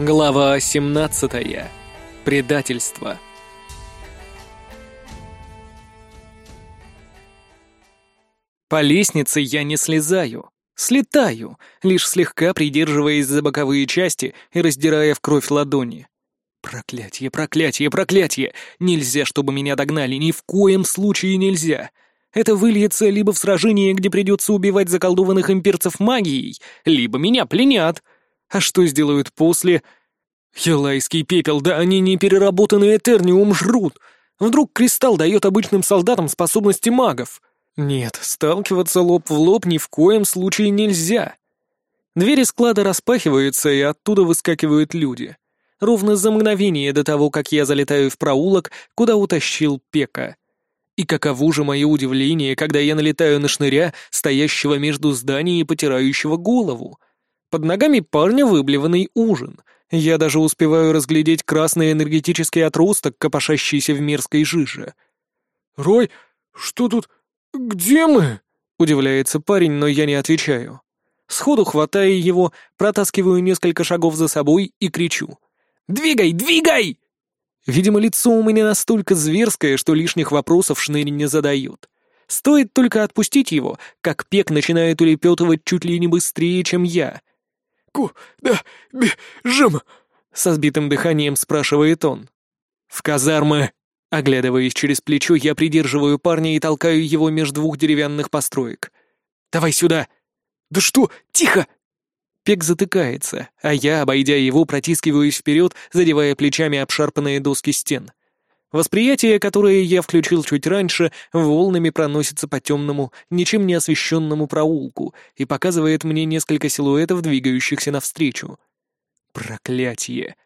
Глава 17. Предательство. По лестнице я не слезаю, слетаю, лишь слегка придерживаясь за боковые части и раздирая в кровь ладони. Проклятье, проклятье, проклятье! Нельзя, чтобы меня догнали, ни в коем случае нельзя! Это выльется либо в сражение, где придется убивать заколдованных имперцев магией, либо меня пленят. А что сделают после? Елайский пепел, да они не переработанный Этерниум жрут. Вдруг кристалл дает обычным солдатам способности магов? Нет, сталкиваться лоб в лоб ни в коем случае нельзя. Двери склада распахиваются, и оттуда выскакивают люди. Ровно за мгновение до того, как я залетаю в проулок, куда утащил Пека. И каково же мое удивление, когда я налетаю на шныря, стоящего между зданий и потирающего голову. Под ногами парня выблеванный ужин. Я даже успеваю разглядеть красный энергетический отросток, копошащийся в мерзкой жиже. «Рой, что тут? Где мы?» — удивляется парень, но я не отвечаю. Сходу хватаю его, протаскиваю несколько шагов за собой и кричу. «Двигай, двигай!» Видимо, лицо у меня настолько зверское, что лишних вопросов Шнырь не задает. Стоит только отпустить его, как Пек начинает улепетывать чуть ли не быстрее, чем я. «Куда бежим?» — со сбитым дыханием спрашивает он. «В казармы!» Оглядываясь через плечо, я придерживаю парня и толкаю его между двух деревянных построек. «Давай сюда!» «Да что? Тихо!» Пек затыкается, а я, обойдя его, протискиваюсь вперед, задевая плечами обшарпанные доски стен. Восприятие, которое я включил чуть раньше, волнами проносится по темному, ничем не освещенному проулку и показывает мне несколько силуэтов, двигающихся навстречу. Проклятие!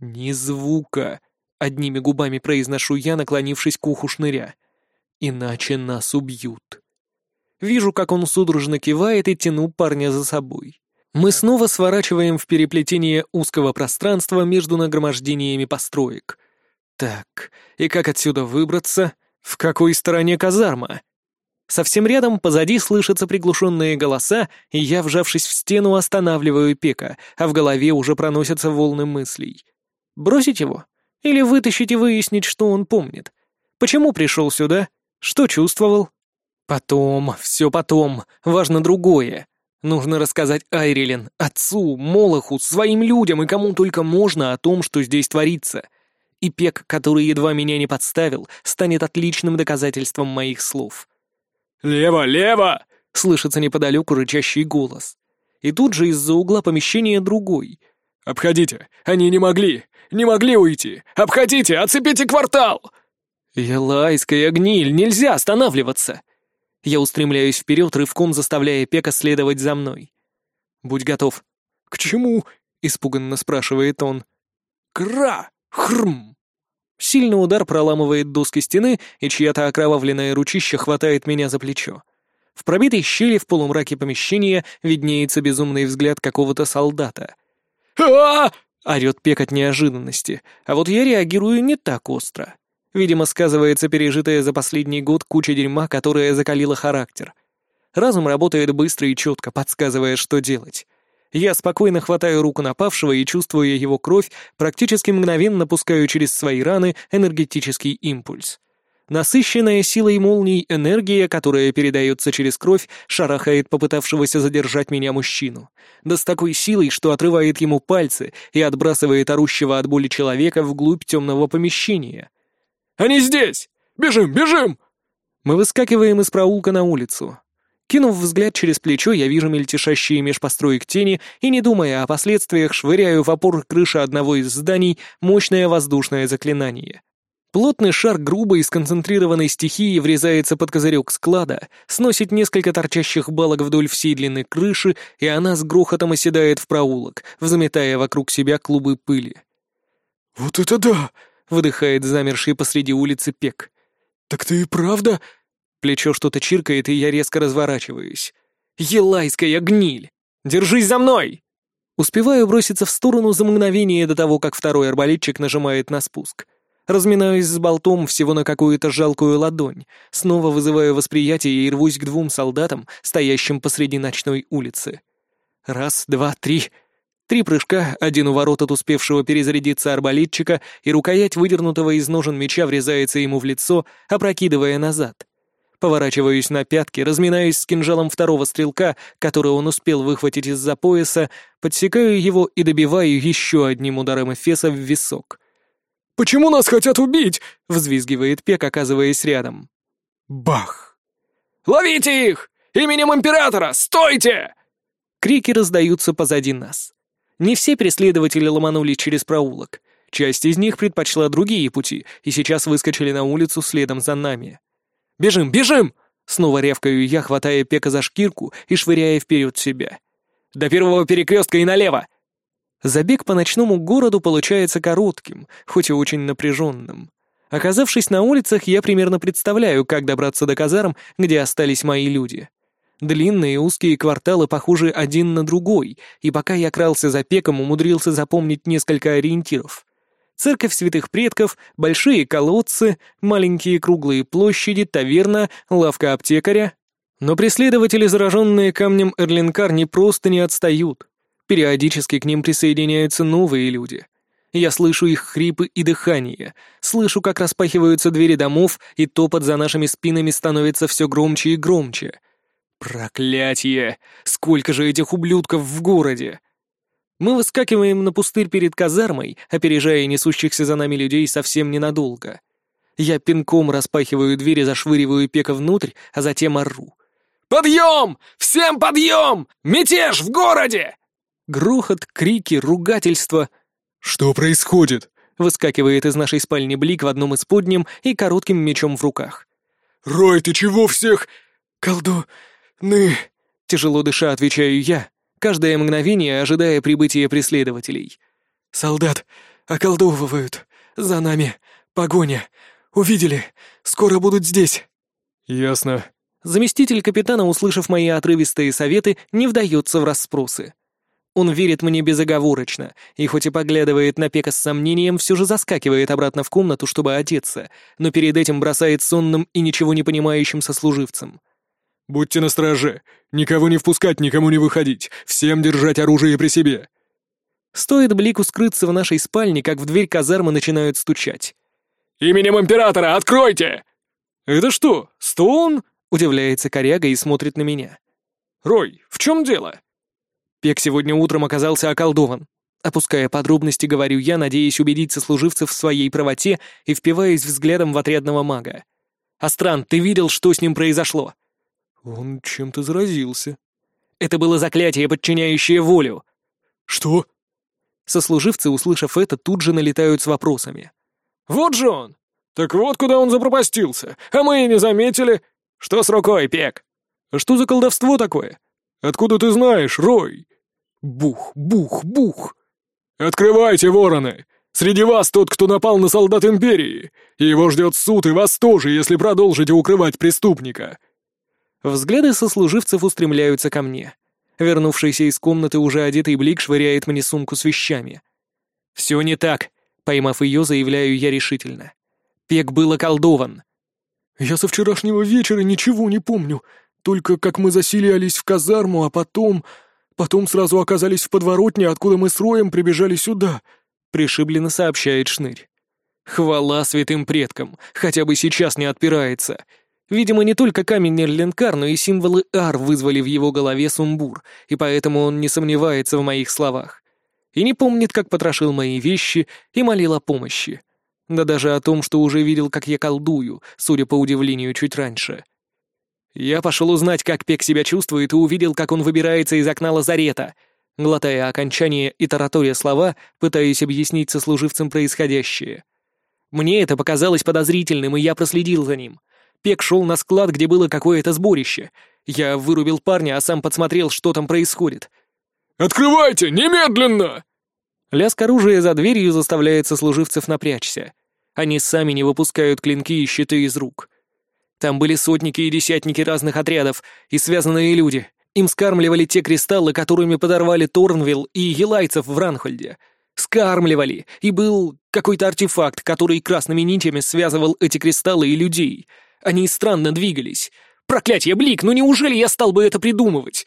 Ни звука! Одними губами произношу я, наклонившись к уху шныря. Иначе нас убьют. Вижу, как он судорожно кивает и тяну парня за собой. Мы снова сворачиваем в переплетение узкого пространства между нагромождениями построек — так, и как отсюда выбраться? В какой стороне казарма? Совсем рядом позади слышатся приглушенные голоса, и я, вжавшись в стену, останавливаю Пека, а в голове уже проносятся волны мыслей. Бросить его? Или вытащить и выяснить, что он помнит? Почему пришел сюда? Что чувствовал? Потом, все потом, важно другое. Нужно рассказать Айрилен, отцу, Молоху, своим людям и кому только можно о том, что здесь творится — и Пек, который едва меня не подставил, станет отличным доказательством моих слов. «Лево, лево!» — слышится неподалеку рычащий голос. И тут же из-за угла помещения другой. «Обходите! Они не могли! Не могли уйти! Обходите! Оцепите квартал!» «Елайская гниль! Нельзя останавливаться!» Я устремляюсь вперед, рывком заставляя Пека следовать за мной. «Будь готов». «К чему?» — испуганно спрашивает он. «Кра! Хрм!» Сильный удар проламывает доски стены, и чья-то окровавленная ручища хватает меня за плечо. В пробитой щели в полумраке помещения виднеется безумный взгляд какого-то солдата. а орёт пек от неожиданности, а вот я реагирую не так остро. Видимо, сказывается пережитая за последний год куча дерьма, которая закалила характер. Разум работает быстро и четко, подсказывая, что делать. Я спокойно хватаю руку напавшего и, чувствуя его кровь, практически мгновенно пускаю через свои раны энергетический импульс. Насыщенная силой молний энергия, которая передается через кровь, шарахает попытавшегося задержать меня мужчину. Да с такой силой, что отрывает ему пальцы и отбрасывает орущего от боли человека вглубь темного помещения. «Они здесь! Бежим, бежим!» Мы выскакиваем из проулка на улицу. Кинув взгляд через плечо, я вижу мельтешащие меж построек тени и, не думая о последствиях, швыряю в опор крыши одного из зданий мощное воздушное заклинание. Плотный шар грубой сконцентрированной стихии врезается под козырек склада, сносит несколько торчащих балок вдоль всей длины крыши, и она с грохотом оседает в проулок, взметая вокруг себя клубы пыли. «Вот это да!» — выдыхает замерший посреди улицы Пек. «Так ты и правда Плечо что-то чиркает, и я резко разворачиваюсь. «Елайская гниль! Держись за мной!» Успеваю броситься в сторону за мгновение до того, как второй арбалетчик нажимает на спуск. Разминаюсь с болтом всего на какую-то жалкую ладонь, снова вызываю восприятие и рвусь к двум солдатам, стоящим посреди ночной улицы. Раз, два, три. Три прыжка, один у ворот от успевшего перезарядиться арбалетчика, и рукоять выдернутого из ножен меча врезается ему в лицо, опрокидывая назад. Поворачиваюсь на пятки, разминаюсь с кинжалом второго стрелка, который он успел выхватить из-за пояса, подсекаю его и добиваю еще одним ударом эфеса в висок. «Почему нас хотят убить?» — взвизгивает Пек, оказываясь рядом. Бах! «Ловите их! Именем Императора! Стойте!» Крики раздаются позади нас. Не все преследователи ломанули через проулок. Часть из них предпочла другие пути и сейчас выскочили на улицу следом за нами. «Бежим, бежим!» Снова рявкаю я, хватая Пека за шкирку и швыряя вперед себя. «До первого перекрестка и налево!» Забег по ночному городу получается коротким, хоть и очень напряженным. Оказавшись на улицах, я примерно представляю, как добраться до казарм, где остались мои люди. Длинные узкие кварталы похожи один на другой, и пока я крался за пеком, умудрился запомнить несколько ориентиров. Церковь святых предков, большие колодцы, маленькие круглые площади, таверна, лавка аптекаря. Но преследователи, зараженные камнем Эрлинкар, не просто не отстают. Периодически к ним присоединяются новые люди. Я слышу их хрипы и дыхание, слышу, как распахиваются двери домов, и топот за нашими спинами становится все громче и громче — Проклятье! Сколько же этих ублюдков в городе! Мы выскакиваем на пустырь перед казармой, опережая несущихся за нами людей совсем ненадолго. Я пинком распахиваю дверь и зашвыриваю пека внутрь, а затем ору. «Подъем! Всем подъем! Мятеж в городе!» Грохот, крики, ругательства. «Что происходит?» Выскакивает из нашей спальни Блик в одном из подним и коротким мечом в руках. «Рой, ты чего всех...» «Колду... «Мы...» — тяжело дыша отвечаю я, каждое мгновение ожидая прибытия преследователей. «Солдат околдовывают. За нами. Погоня. Увидели. Скоро будут здесь». «Ясно». Заместитель капитана, услышав мои отрывистые советы, не вдается в расспросы. Он верит мне безоговорочно, и хоть и поглядывает на Пека с сомнением, все же заскакивает обратно в комнату, чтобы одеться, но перед этим бросает сонным и ничего не понимающим сослуживцам. «Будьте настороже! Никого не впускать, никому не выходить! Всем держать оружие при себе!» Стоит Блику скрыться в нашей спальне, как в дверь казармы начинают стучать. «Именем Императора, откройте!» «Это что, Стоун?» — удивляется коряга и смотрит на меня. «Рой, в чем дело?» Пек сегодня утром оказался околдован. Опуская подробности, говорю я, надеясь убедить сослуживцев в своей правоте и впиваясь взглядом в отрядного мага. «Астран, ты видел, что с ним произошло?» Он чем-то заразился. Это было заклятие, подчиняющее волю. Что? Сослуживцы, услышав это, тут же налетают с вопросами. Вот же он! Так вот куда он запропастился, а мы и не заметили. Что с рукой, Пек? А что за колдовство такое? Откуда ты знаешь, Рой? Бух, бух, бух. Открывайте, вороны! Среди вас тот, кто напал на солдат Империи. Его ждет суд и вас тоже, если продолжите укрывать преступника. Взгляды сослуживцев устремляются ко мне. Вернувшийся из комнаты уже одетый Блик швыряет мне сумку с вещами. «Все не так», — поймав ее, заявляю я решительно. Пек был околдован. «Я со вчерашнего вечера ничего не помню. Только как мы заселялись в казарму, а потом... Потом сразу оказались в подворотне, откуда мы с Роем прибежали сюда», — пришибленно сообщает Шнырь. «Хвала святым предкам, хотя бы сейчас не отпирается. Видимо, не только камень Нерленкар, но и символы Ар вызвали в его голове сумбур, и поэтому он не сомневается в моих словах. И не помнит, как потрошил мои вещи и молил о помощи. Да даже о том, что уже видел, как я колдую, судя по удивлению чуть раньше. Я пошел узнать, как Пек себя чувствует, и увидел, как он выбирается из окна лазарета. Глотая окончание и таратория слова, пытаясь объяснить сослуживцам происходящее. Мне это показалось подозрительным, и я проследил за ним — Пек шел на склад, где было какое-то сборище. Я вырубил парня, а сам подсмотрел, что там происходит. «Открывайте! Немедленно!» Лязг оружия за дверью заставляет сослуживцев напрячься. Они сами не выпускают клинки и щиты из рук. Там были сотники и десятники разных отрядов и связанные люди. Им скармливали те кристаллы, которыми подорвали Торнвилл и елайцев в Ранхольде. Скармливали, и был какой-то артефакт, который красными нитями связывал эти кристаллы и людей — они странно двигались. Проклятье, Блик, ну неужели я стал бы это придумывать?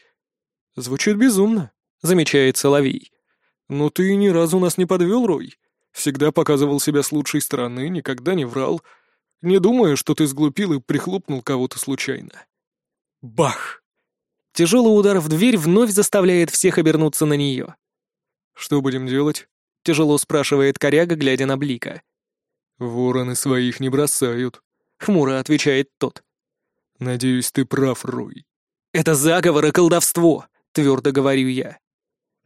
Звучит безумно, замечает Соловей. «Но ты ни разу нас не подвел, Рой. Всегда показывал себя с лучшей стороны, никогда не врал. Не думаю, что ты сглупил и прихлопнул кого-то случайно». Бах! Тяжелый удар в дверь вновь заставляет всех обернуться на нее. «Что будем делать?» — тяжело спрашивает коряга, глядя на Блика. «Вороны своих не бросают», — хмуро отвечает тот. «Надеюсь, ты прав, Рой». «Это заговор и колдовство», — твердо говорю я.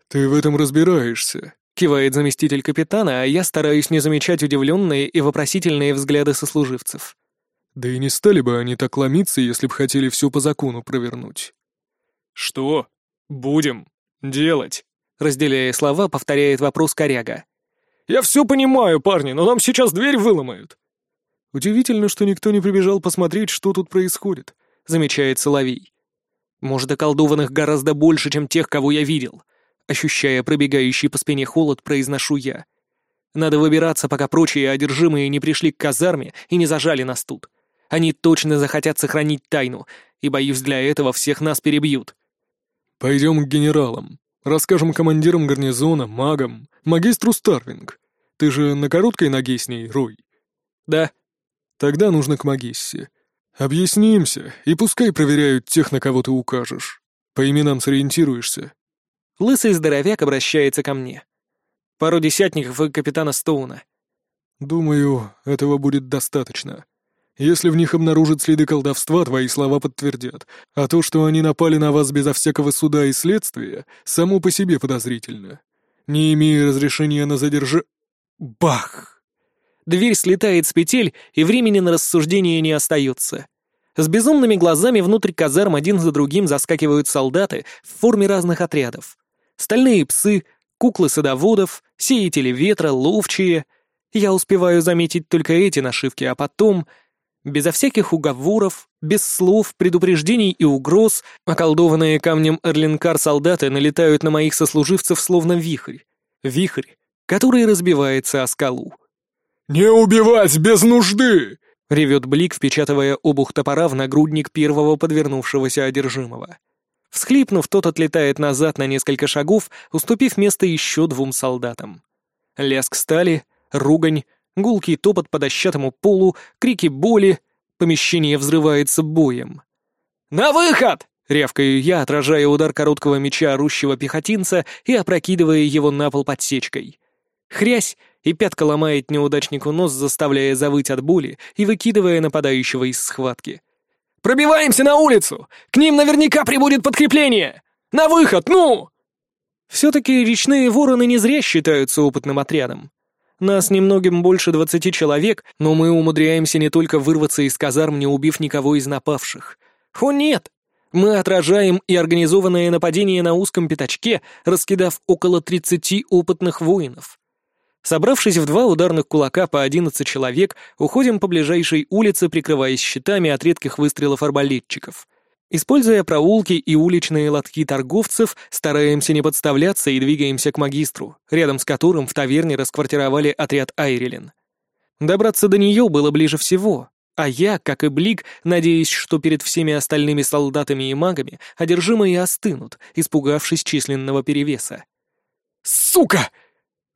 «Ты в этом разбираешься», — кивает заместитель капитана, а я стараюсь не замечать удивленные и вопросительные взгляды сослуживцев. «Да и не стали бы они так ломиться, если бы хотели все по закону провернуть». «Что? Будем делать?» Разделяя слова, повторяет вопрос коряга. «Я все понимаю, парни, но нам сейчас дверь выломают». «Удивительно, что никто не прибежал посмотреть, что тут происходит», — замечает Соловей. «Может, околдованных гораздо больше, чем тех, кого я видел. Ощущая пробегающий по спине холод, произношу я. Надо выбираться, пока прочие одержимые не пришли к казарме и не зажали нас тут. Они точно захотят сохранить тайну, и, боюсь, для этого всех нас перебьют. «Пойдем к генералам. Расскажем командирам гарнизона, магам, магистру Старвинг. Ты же на короткой ноге с ней, Рой?» «Да». «Тогда нужно к магиссе. Объяснимся, и пускай проверяют тех, на кого ты укажешь. По именам сориентируешься». Лысый здоровяк обращается ко мне. Пару десятников и капитана Стоуна. «Думаю, этого будет достаточно. Если в них обнаружат следы колдовства, твои слова подтвердят. А то, что они напали на вас безо всякого суда и следствия, само по себе подозрительно. Не имея разрешения на задерж... Бах! Дверь слетает с петель, и времени на рассуждение не остается. С безумными глазами внутрь казарм один за другим заскакивают солдаты в форме разных отрядов. Стальные псы, куклы садоводов, сеятели ветра, ловчие. Я успеваю заметить только эти нашивки, а потом... Безо всяких уговоров, без слов, предупреждений и угроз, околдованные камнем Эрлинкар солдаты налетают на моих сослуживцев словно вихрь. Вихрь, который разбивается о скалу. «Не убивать без нужды!» — ревет Блик, впечатывая обух топора в нагрудник первого подвернувшегося одержимого. Всхлипнув, тот отлетает назад на несколько шагов, уступив место еще двум солдатам. Лязг стали, ругань, гулкий топот по дощатому полу, крики боли. Помещение взрывается боем. «На выход!» — рявкаю я, отражая удар короткого меча орущего пехотинца и опрокидывая его на пол подсечкой. Хрясь, и пятка ломает неудачнику нос, заставляя завыть от боли и выкидывая нападающего из схватки. Пробиваемся на улицу! К ним наверняка прибудет подкрепление! На выход, ну!» Все-таки речные вороны не зря считаются опытным отрядом. Нас немногим больше двадцати человек, но мы умудряемся не только вырваться из казарм, не убив никого из напавших. О нет! Мы отражаем и организованное нападение на узком пятачке, раскидав около тридцати опытных воинов. Собравшись в два ударных кулака по одиннадцать человек, уходим по ближайшей улице, прикрываясь щитами от редких выстрелов арбалетчиков. Используя проулки и уличные лотки торговцев, стараемся не подставляться и двигаемся к магистру, рядом с которым в таверне расквартировали отряд Айрилен. Добраться до нее было ближе всего, а я, как и Блик, надеюсь, что перед всеми остальными солдатами и магами одержимые остынут, испугавшись численного перевеса. «Сука!»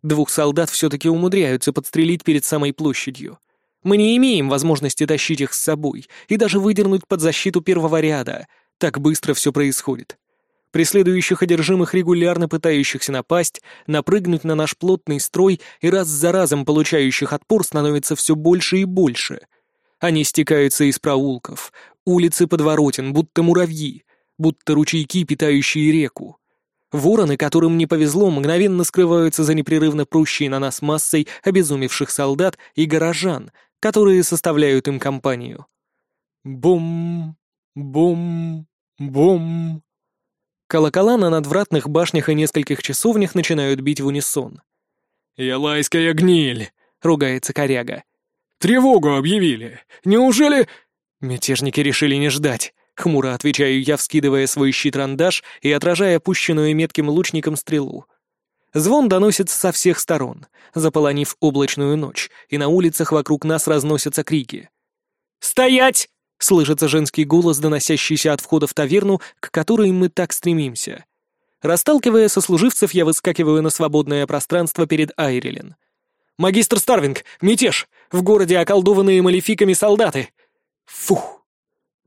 Двух солдат все-таки умудряются подстрелить перед самой площадью. Мы не имеем возможности тащить их с собой и даже выдернуть под защиту первого ряда. Так быстро все происходит. Преследующих одержимых, регулярно пытающихся напасть, напрыгнуть на наш плотный строй и раз за разом получающих отпор становится все больше и больше. Они стекаются из проулков, улицы подворотен, будто муравьи, будто ручейки, питающие реку. Вороны, которым не повезло, мгновенно скрываются за непрерывно прущей на нас массой обезумевших солдат и горожан, которые составляют им компанию. Бум, бум, бум. Колокола на надвратных башнях и нескольких часовнях начинают бить в унисон. «Ялайская гниль!» — ругается коряга. «Тревогу объявили! Неужели...» Мятежники решили не ждать. Хмуро отвечаю я, вскидывая свой щит-рандаш и отражая пущенную метким лучником стрелу. Звон доносится со всех сторон, заполонив облачную ночь, и на улицах вокруг нас разносятся крики. «Стоять!» — слышится женский голос, доносящийся от входа в таверну, к которой мы так стремимся. Расталкивая сослуживцев, я выскакиваю на свободное пространство перед Айрилен. «Магистр Старвинг! Мятеж! В городе околдованные малефиками солдаты!» Фух!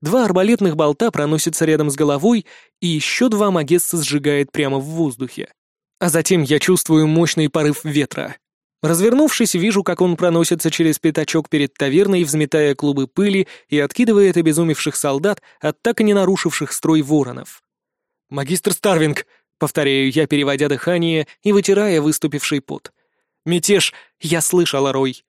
Два арбалетных болта проносятся рядом с головой, и еще два Магесса сжигает прямо в воздухе. А затем я чувствую мощный порыв ветра. Развернувшись, вижу, как он проносится через пятачок перед таверной, взметая клубы пыли и откидывает обезумевших солдат от так и не нарушивших строй воронов. «Магистр Старвинг!» — повторяю я, переводя дыхание и вытирая выступивший пот. «Мятеж! Я слышала, Рой!»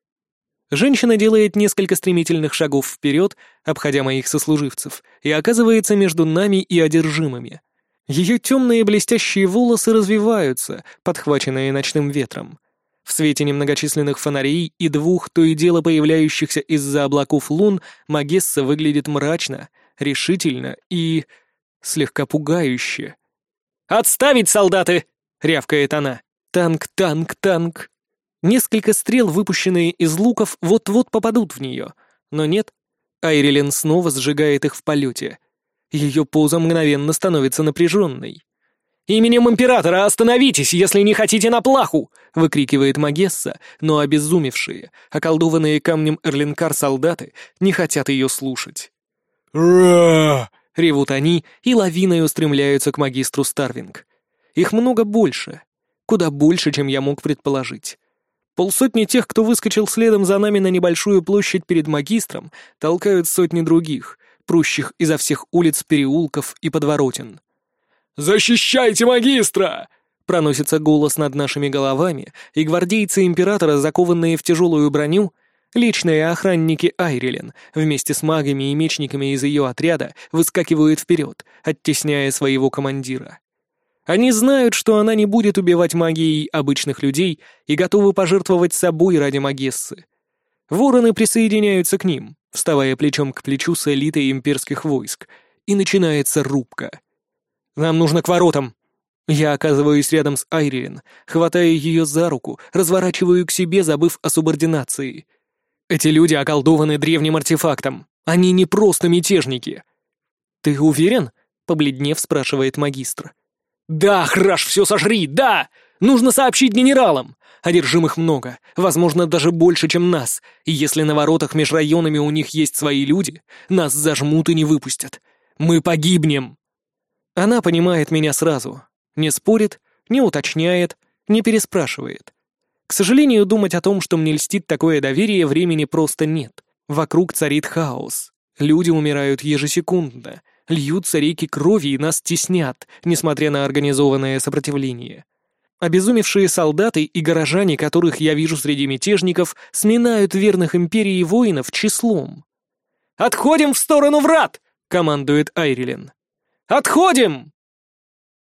Женщина делает несколько стремительных шагов вперед, обходя моих сослуживцев, и оказывается между нами и одержимыми. Ее темные блестящие волосы развиваются, подхваченные ночным ветром. В свете немногочисленных фонарей и двух то и дело появляющихся из-за облаков лун Магесса выглядит мрачно, решительно и... слегка пугающе. «Отставить, солдаты!» — рявкает она. «Танк, танк, танк!» Несколько стрел, выпущенные из луков, вот-вот попадут в нее. Но нет. Айрилен снова сжигает их в полете. Ее поза мгновенно становится напряженной. «Именем Императора остановитесь, если не хотите на плаху!» — выкрикивает Магесса, но обезумевшие, околдованные камнем Эрлинкар солдаты не хотят ее слушать. «Ра!» — ревут они и лавиной устремляются к магистру Старвинг. Их много больше, куда больше, чем я мог предположить. Полсотни тех, кто выскочил следом за нами на небольшую площадь перед магистром, толкают сотни других, прущих изо всех улиц, переулков и подворотен. «Защищайте магистра!» Проносится голос над нашими головами, и гвардейцы императора, закованные в тяжелую броню, личные охранники Айрилен, вместе с магами и мечниками из ее отряда, выскакивают вперед, оттесняя своего командира. Они знают, что она не будет убивать магией обычных людей и готовы пожертвовать собой ради Магессы. Вороны присоединяются к ним, вставая плечом к плечу с элитой имперских войск, и начинается рубка. «Нам нужно к воротам!» Я оказываюсь рядом с Айриен, хватаю ее за руку, разворачиваю к себе, забыв о субординации. Эти люди околдованы древним артефактом. Они не просто мятежники. «Ты уверен?» — побледнев спрашивает магистр. «Да, Храш, все сожри, да! Нужно сообщить генералам! Одержимых много, возможно, даже больше, чем нас, и если на воротах меж районами у них есть свои люди, нас зажмут и не выпустят. Мы погибнем!» Она понимает меня сразу. Не спорит, не уточняет, не переспрашивает. К сожалению, думать о том, что мне льстит такое доверие, времени просто нет. Вокруг царит хаос. Люди умирают ежесекундно, Льются реки крови и нас теснят, несмотря на организованное сопротивление. Обезумевшие солдаты и горожане, которых я вижу среди мятежников, сминают верных империи воинов числом. «Отходим в сторону врат!» — командует Айрилен. «Отходим!»